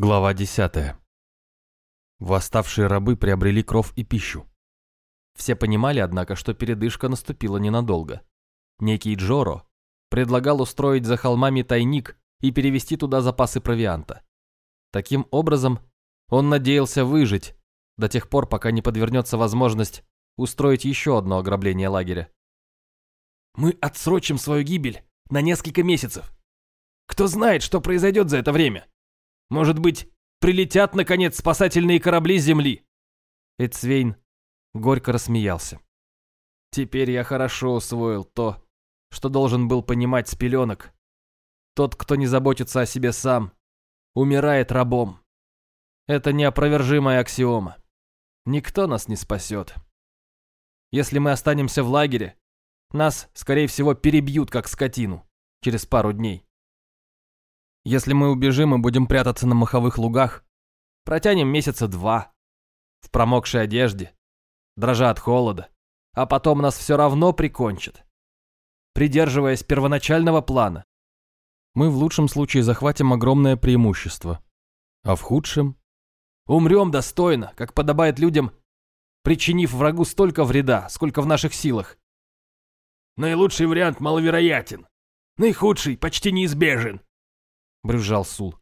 Глава 10. Восставшие рабы приобрели кров и пищу. Все понимали, однако, что передышка наступила ненадолго. Некий Джоро предлагал устроить за холмами тайник и перевести туда запасы провианта. Таким образом, он надеялся выжить до тех пор, пока не подвернется возможность устроить еще одно ограбление лагеря. «Мы отсрочим свою гибель на несколько месяцев. Кто знает, что произойдет за это время?» Может быть, прилетят, наконец, спасательные корабли Земли?» Эцвейн горько рассмеялся. «Теперь я хорошо усвоил то, что должен был понимать с пеленок. Тот, кто не заботится о себе сам, умирает рабом. Это неопровержимая аксиома. Никто нас не спасет. Если мы останемся в лагере, нас, скорее всего, перебьют, как скотину, через пару дней. Если мы убежим и будем прятаться на маховых лугах, протянем месяца два, в промокшей одежде, дрожа от холода, а потом нас все равно прикончат. Придерживаясь первоначального плана, мы в лучшем случае захватим огромное преимущество, а в худшем умрем достойно, как подобает людям, причинив врагу столько вреда, сколько в наших силах. Наилучший вариант маловероятен, наихудший почти неизбежен. — брюзжал Сул.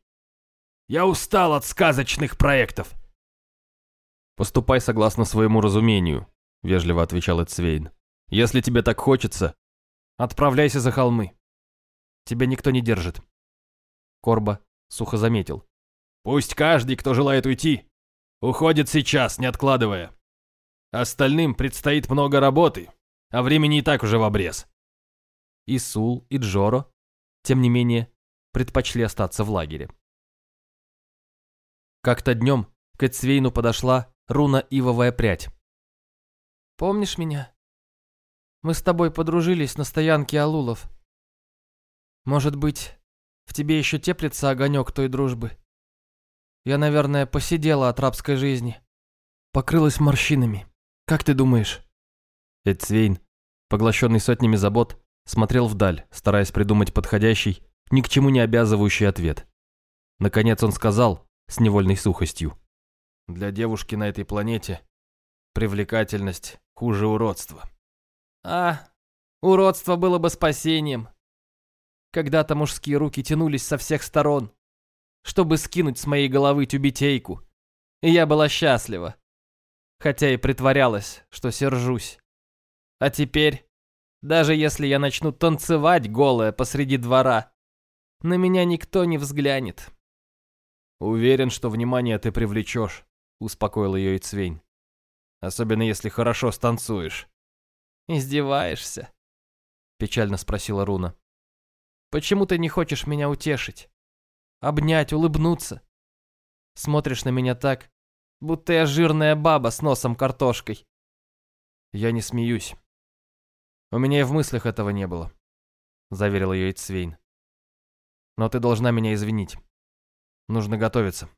«Я устал от сказочных проектов!» «Поступай согласно своему разумению», — вежливо отвечал Эцвейн. «Если тебе так хочется, отправляйся за холмы. Тебя никто не держит». Корба сухо заметил. «Пусть каждый, кто желает уйти, уходит сейчас, не откладывая. Остальным предстоит много работы, а времени и так уже в обрез». И Сул, и Джоро, тем не менее, предпочли остаться в лагере. Как-то днем к Эцвейну подошла руна-ивовая прядь. «Помнишь меня? Мы с тобой подружились на стоянке Алулов. Может быть, в тебе еще теплится огонек той дружбы? Я, наверное, посидела от рабской жизни. Покрылась морщинами. Как ты думаешь?» Эцвейн, поглощенный сотнями забот, смотрел вдаль, стараясь придумать подходящий, ни к чему не обязывающий ответ. Наконец он сказал с невольной сухостью. «Для девушки на этой планете привлекательность хуже уродства». «А, уродство было бы спасением. Когда-то мужские руки тянулись со всех сторон, чтобы скинуть с моей головы тюбетейку, и я была счастлива, хотя и притворялась, что сержусь. А теперь, даже если я начну танцевать голая посреди двора, на меня никто не взглянет. Уверен, что внимание ты привлечешь, успокоил ее Ицвень. Особенно если хорошо станцуешь. Издеваешься? Печально спросила Руна. Почему ты не хочешь меня утешить? Обнять, улыбнуться? Смотришь на меня так, будто я жирная баба с носом картошкой. Я не смеюсь. У меня и в мыслях этого не было, заверил ее Ицвейн. Но ты должна меня извинить. Нужно готовиться.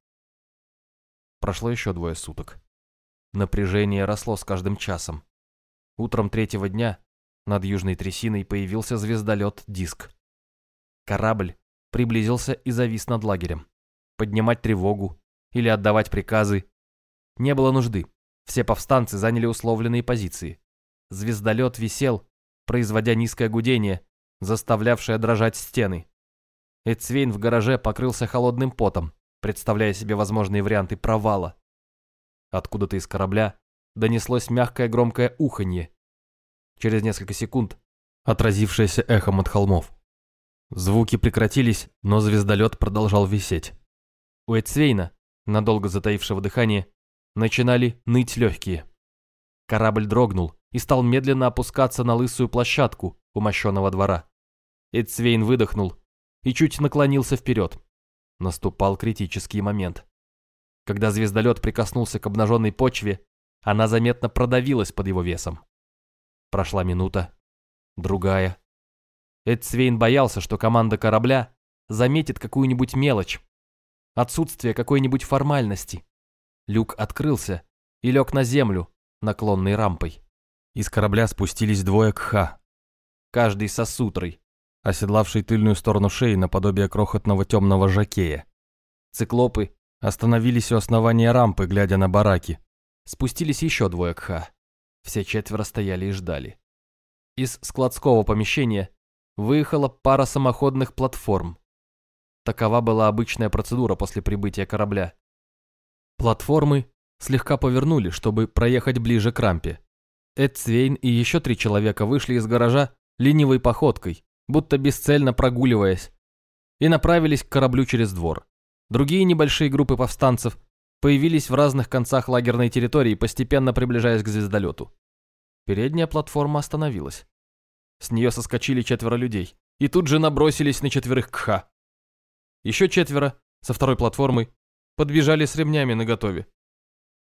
Прошло еще двое суток. Напряжение росло с каждым часом. Утром третьего дня над южной трясиной появился звездолет «Диск». Корабль приблизился и завис над лагерем. Поднимать тревогу или отдавать приказы не было нужды. Все повстанцы заняли условленные позиции. Звездолет висел, производя низкое гудение, заставлявшее дрожать стены. Эцвейн в гараже покрылся холодным потом, представляя себе возможные варианты провала. Откуда-то из корабля донеслось мягкое громкое уханье. Через несколько секунд отразившееся эхом от холмов. Звуки прекратились, но звездолет продолжал висеть. У Эцвейна, надолго затаившего дыхание, начинали ныть легкие. Корабль дрогнул и стал медленно опускаться на лысую площадку у мощенного двора. Эцвейн выдохнул и чуть наклонился вперед. Наступал критический момент. Когда звездолет прикоснулся к обнаженной почве, она заметно продавилась под его весом. Прошла минута, другая. Эдсвейн боялся, что команда корабля заметит какую-нибудь мелочь, отсутствие какой-нибудь формальности. Люк открылся и лег на землю, наклонной рампой. Из корабля спустились двое кха, каждый со сутрой, оседлавший тыльную сторону шеи наподобие крохотного темного жакея. Циклопы Остановились у основания рампы, глядя на бараки. Спустились еще двое кха. Все четверо стояли и ждали. Из складского помещения выехала пара самоходных платформ. Такова была обычная процедура после прибытия корабля. Платформы слегка повернули, чтобы проехать ближе к рампе. Эд Цвейн и еще три человека вышли из гаража ленивой походкой, будто бесцельно прогуливаясь, и направились к кораблю через двор. Другие небольшие группы повстанцев появились в разных концах лагерной территории, постепенно приближаясь к звездолету. Передняя платформа остановилась. С нее соскочили четверо людей и тут же набросились на четверых кха. Еще четверо, со второй платформы, подбежали с ремнями наготове.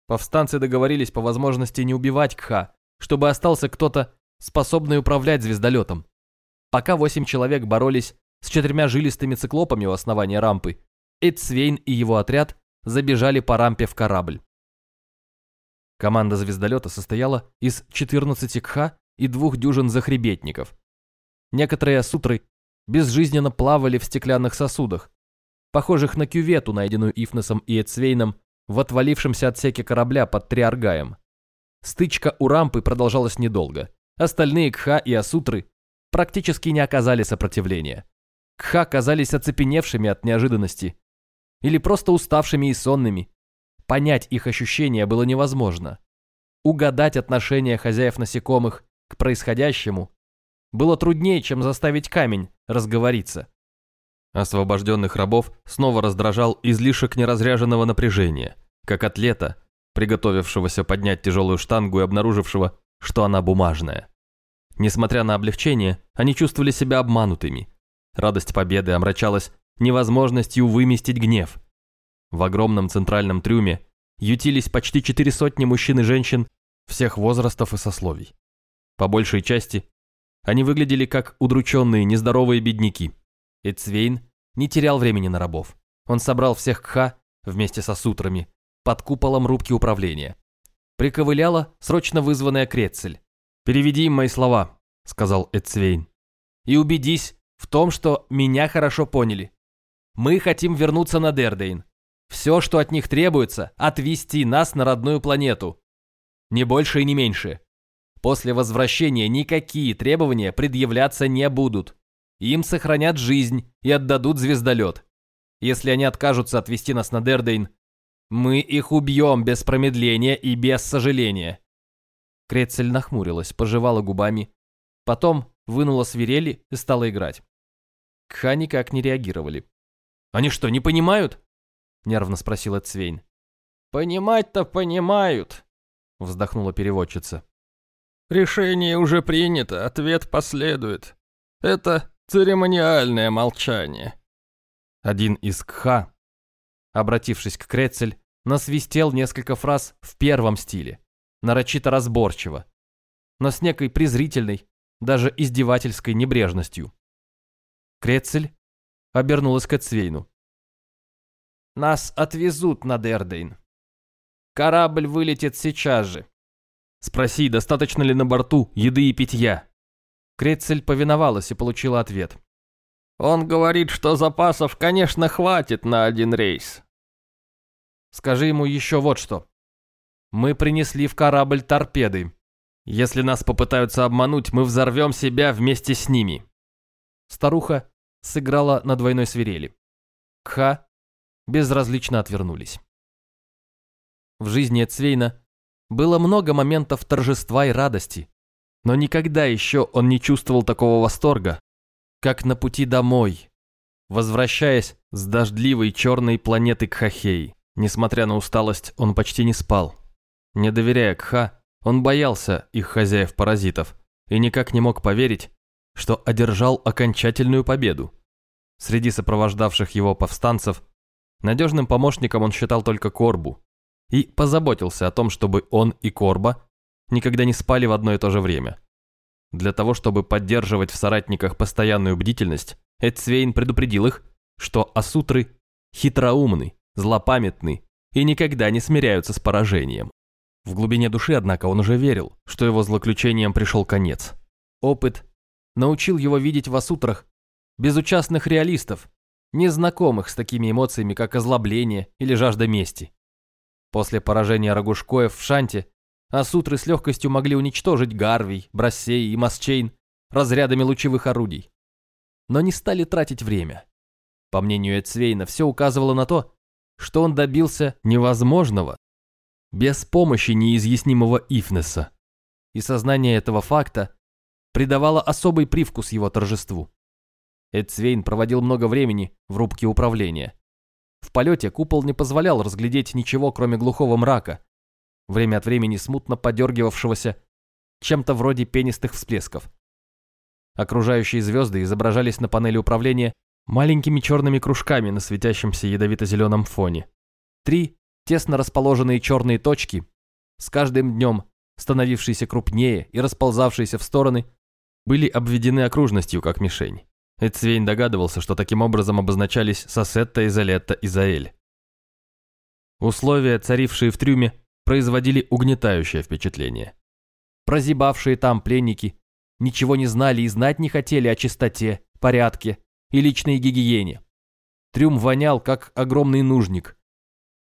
Повстанцы договорились по возможности не убивать кха, чтобы остался кто-то, способный управлять звездолетом. Пока восемь человек боролись с четырьмя жилистыми циклопами у основания рампы, Эдсвейн и его отряд забежали по рампе в корабль. Команда звездолета состояла из 14 кха и двух дюжин захребетников. Некоторые сутры безжизненно плавали в стеклянных сосудах, похожих на кювету, найденную Ифнесом и Эцвейном в отвалившемся отсеке корабля под Триаргаем. Стычка у рампы продолжалась недолго. Остальные Кха и Асутры практически не оказали сопротивления. Кха казались оцепеневшими от неожиданности или просто уставшими и сонными. Понять их ощущения было невозможно. Угадать отношение хозяев насекомых к происходящему было труднее, чем заставить камень разговориться. Освобожденных рабов снова раздражал излишек неразряженного напряжения, как атлета, приготовившегося поднять тяжелую штангу и обнаружившего, что она бумажная. Несмотря на облегчение, они чувствовали себя обманутыми. Радость победы омрачалась невозможностью выместить гнев. В огромном центральном трюме ютились почти четыре сотни мужчин и женщин всех возрастов и сословий. По большей части они выглядели как удрученные нездоровые бедняки. Эцвейн не терял времени на рабов. Он собрал всех кха вместе со сутрами под куполом рубки управления. Приковыляла срочно вызванная Крецель. «Переведи им мои слова», — сказал Эцвейн. «И убедись в том, что меня хорошо поняли. Мы хотим вернуться на Дердейн. Все, что от них требуется, отвести нас на родную планету. Не больше и не меньше. После возвращения никакие требования предъявляться не будут. Им сохранят жизнь и отдадут звездолет. Если они откажутся отвезти нас на Дердейн, мы их убьем без промедления и без сожаления. Крецель нахмурилась, пожевала губами, потом вынула свирели и стала играть. Кха никак не реагировали. «Они что, не понимают?» — нервно спросила Цвейн. «Понимать-то понимают», — вздохнула переводчица. «Решение уже принято, ответ последует. Это церемониальное молчание». Один из Кха, обратившись к Крецель, насвистел несколько фраз в первом стиле, нарочито разборчиво, но с некой презрительной, даже издевательской небрежностью. Крецель обернулась к Эцвейну. «Нас отвезут на Дердейн. Корабль вылетит сейчас же. Спроси, достаточно ли на борту еды и питья». Крецель повиновалась и получила ответ. «Он говорит, что запасов, конечно, хватит на один рейс». «Скажи ему еще вот что. Мы принесли в корабль торпеды. Если нас попытаются обмануть, мы взорвем себя вместе с ними». Старуха сыграла на двойной свирели. Кха безразлично отвернулись. В жизни Эцвейна было много моментов торжества и радости, но никогда еще он не чувствовал такого восторга, как на пути домой, возвращаясь с дождливой черной планеты Кхахей. Несмотря на усталость, он почти не спал. Не доверяя Кха, он боялся их хозяев-паразитов и никак не мог поверить, что одержал окончательную победу. Среди сопровождавших его повстанцев надежным помощником он считал только Корбу и позаботился о том, чтобы он и Корба никогда не спали в одно и то же время. Для того, чтобы поддерживать в соратниках постоянную бдительность, Эдсвейн предупредил их, что асутры хитроумны, злопамятны и никогда не смиряются с поражением. В глубине души, однако, он уже верил, что его злоключением пришел конец. Опыт научил его видеть в асутрах безучастных реалистов, незнакомых с такими эмоциями, как озлобление или жажда мести. После поражения Рогушкоев в Шанте Асутры с легкостью могли уничтожить Гарвий, Брассей и Масчейн разрядами лучевых орудий. Но не стали тратить время. По мнению Эцвейна, все указывало на то, что он добился невозможного без помощи неизъяснимого Ифнеса. И сознание этого факта придавало особый привкус его торжеству. Эдсвейн проводил много времени в рубке управления. В полете купол не позволял разглядеть ничего, кроме глухого мрака, время от времени смутно подергивавшегося чем-то вроде пенистых всплесков. Окружающие звезды изображались на панели управления маленькими черными кружками на светящемся ядовито-зеленом фоне. Три тесно расположенные черные точки, с каждым днем становившиеся крупнее и расползавшиеся в стороны, были обведены окружностью как мишень. Эцвейн догадывался, что таким образом обозначались Сосетта, Изолетта и Заэль. Условия, царившие в трюме, производили угнетающее впечатление. Прозябавшие там пленники ничего не знали и знать не хотели о чистоте, порядке и личной гигиене. Трюм вонял, как огромный нужник.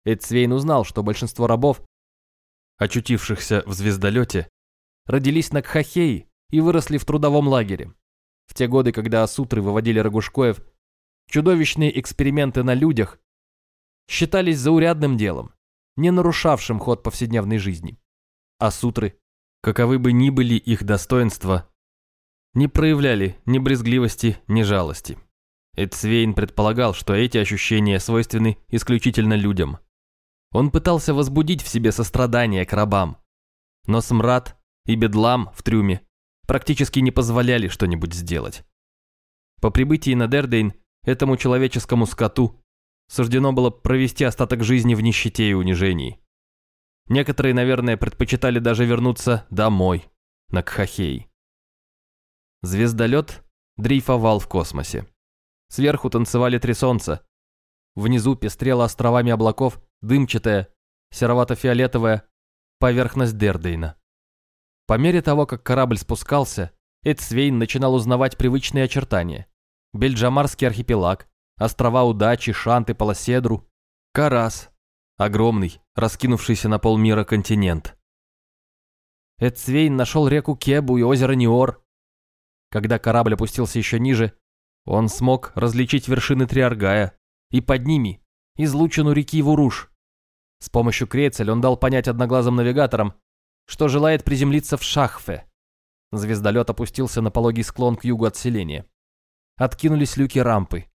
Эдсвейн узнал, что большинство рабов, очутившихся в звездолете, родились на Кхахеи и выросли в трудовом лагере. В те годы, когда асутры выводили Рогушкоев, чудовищные эксперименты на людях считались заурядным делом, не нарушавшим ход повседневной жизни. Асутры, каковы бы ни были их достоинства, не проявляли ни брезгливости, ни жалости. Эдсвейн предполагал, что эти ощущения свойственны исключительно людям. Он пытался возбудить в себе сострадание к рабам, но смрад и бедлам в трюме практически не позволяли что-нибудь сделать. По прибытии на Дердейн этому человеческому скоту суждено было провести остаток жизни в нищете и унижении. Некоторые, наверное, предпочитали даже вернуться домой, на Кхахей. Звездолет дрейфовал в космосе. Сверху танцевали три солнца. Внизу пестрела островами облаков дымчатая, серовато-фиолетовая поверхность Дердейна. По мере того, как корабль спускался, Эдсвейн начинал узнавать привычные очертания. Бельджамарский архипелаг, острова Удачи, Шанты, Полоседру, Карас, огромный, раскинувшийся на полмира континент. Эдсвейн нашел реку Кебу и озеро Ниор, когда корабль опустился еще ниже, он смог различить вершины Триаргая и под ними излучину реки Вуруш. С помощью крецель он дал понять одноглазым навигаторам, что желает приземлиться в Шахфе. Звездолет опустился на пологий склон к югу от селения. Откинулись люки рампы.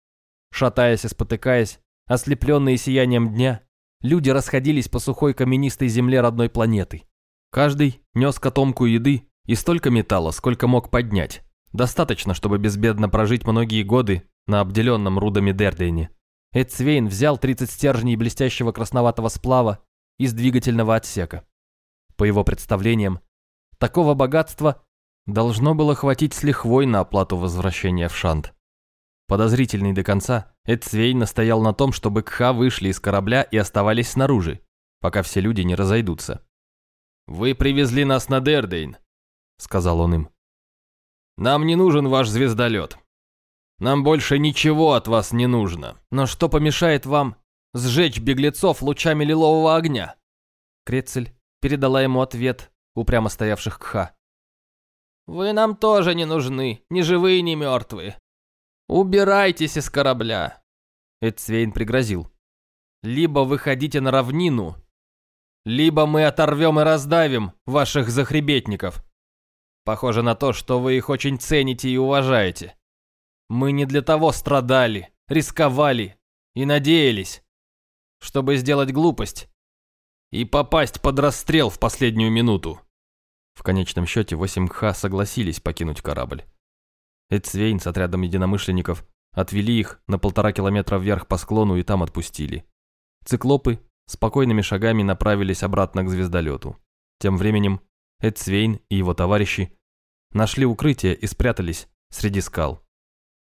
Шатаясь и спотыкаясь, ослепленные сиянием дня, люди расходились по сухой каменистой земле родной планеты. Каждый нес котомку еды и столько металла, сколько мог поднять. Достаточно, чтобы безбедно прожить многие годы на обделенном рудами Дердейне. Эдсвейн взял 30 стержней блестящего красноватого сплава из двигательного отсека. По его представлениям, такого богатства должно было хватить с лихвой на оплату возвращения в Шант. Подозрительный до конца, Эдсвейн настоял на том, чтобы Кха вышли из корабля и оставались снаружи, пока все люди не разойдутся. «Вы привезли нас на Дердейн», — сказал он им. Нам не нужен ваш звездолет. Нам больше ничего от вас не нужно. Но что помешает вам сжечь беглецов лучами лилового огня?» Крецель передала ему ответ упрямо стоявших Кха. «Вы нам тоже не нужны, ни живые, ни мертвые. Убирайтесь из корабля!» Эдсвейн пригрозил. «Либо выходите на равнину, либо мы оторвем и раздавим ваших захребетников». Похоже на то, что вы их очень цените и уважаете. Мы не для того страдали, рисковали и надеялись, чтобы сделать глупость и попасть под расстрел в последнюю минуту. В конечном счете 8Х согласились покинуть корабль. Эдсвейн с отрядом единомышленников отвели их на полтора километра вверх по склону и там отпустили. Циклопы спокойными шагами направились обратно к звездолету. Тем временем Эдсвейн и его товарищи нашли укрытие и спрятались среди скал.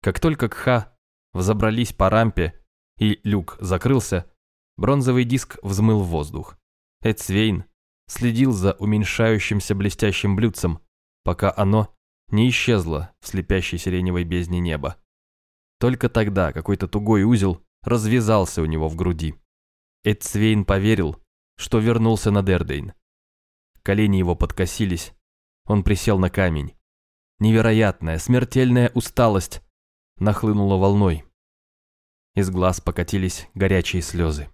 Как только Кха взобрались по рампе и люк закрылся, бронзовый диск взмыл в воздух. Эдсвейн следил за уменьшающимся блестящим блюдцем, пока оно не исчезло в слепящей сиреневой бездне неба. Только тогда какой-то тугой узел развязался у него в груди. Эдсвейн поверил, что вернулся на Дердейн. Колени его подкосились, он присел на камень. Невероятная, смертельная усталость нахлынула волной. Из глаз покатились горячие слезы.